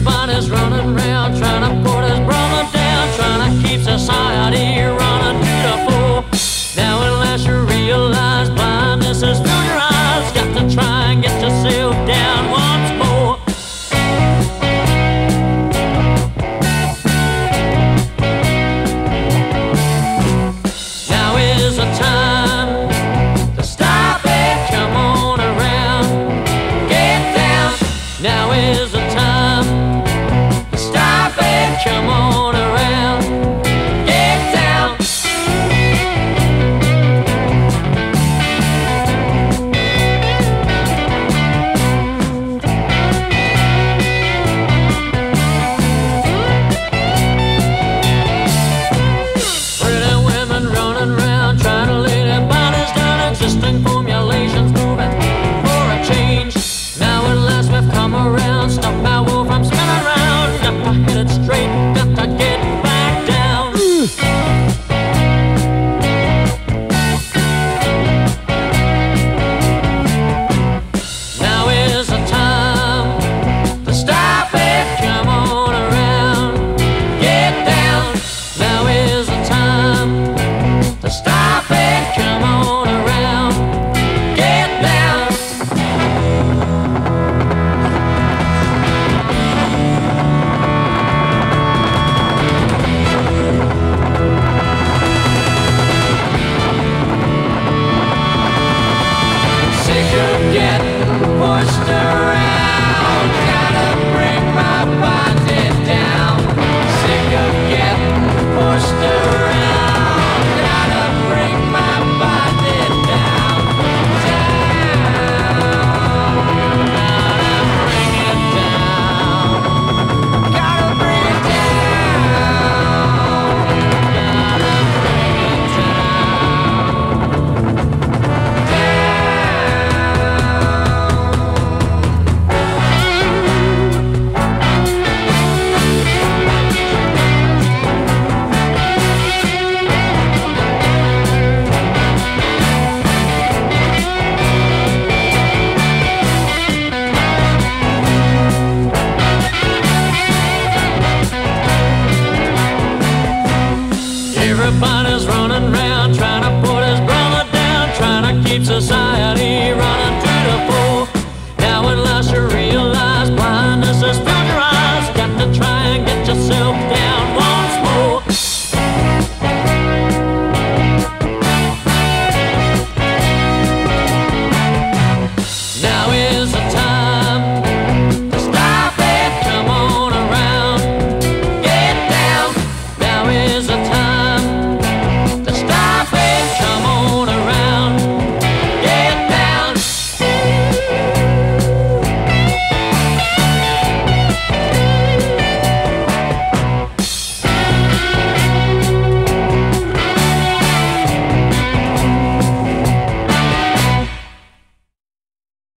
Everybody's running around trying to put his brother down, trying to keep society right. Everybody's running round trying to put his brother down, trying to keep society running to the floor.